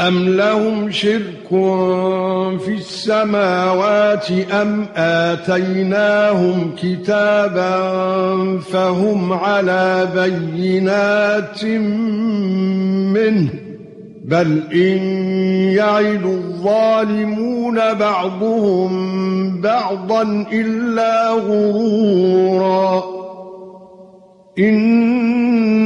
أَمْ لَهُمْ شِرْكٌ فِي السَّمَاوَاتِ أَمْ آتَيْنَاهُمْ كِتَابًا فَهُمْ عَلَى بَيِّنَاتٍ مِنْهُ بَلْ إِنْ يَعِدُ الظَّالِمُونَ بَعْضُهُمْ بَعْضًا إِلَّا غُرُورًا إِنَّ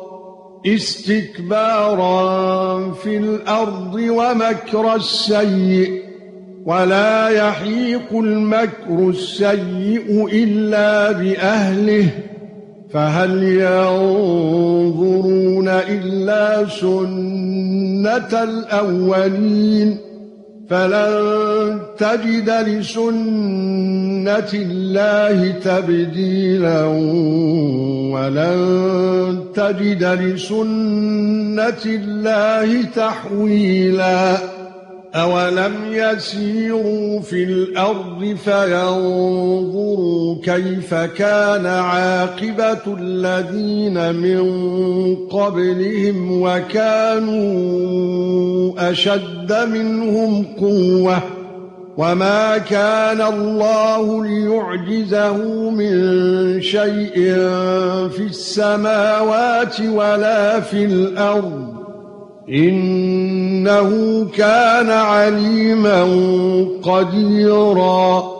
استكبارا في الأرض ومكر السيء ولا يحيق المكر السيء إلا بأهله فهل ينظرون إلا سنة الأولين؟ فلن تجد لسنة الله تبديلا. ولن تجد لسنة الله تحويلا أولم يسيروا في الأرض فينظروا كيف كان عاقبة الذين من قبلهم وكانوا أشد منهم قوة وما كان الله ليعجزه من شيء في السماوات ولا في الأرض انه كان عليما قديرا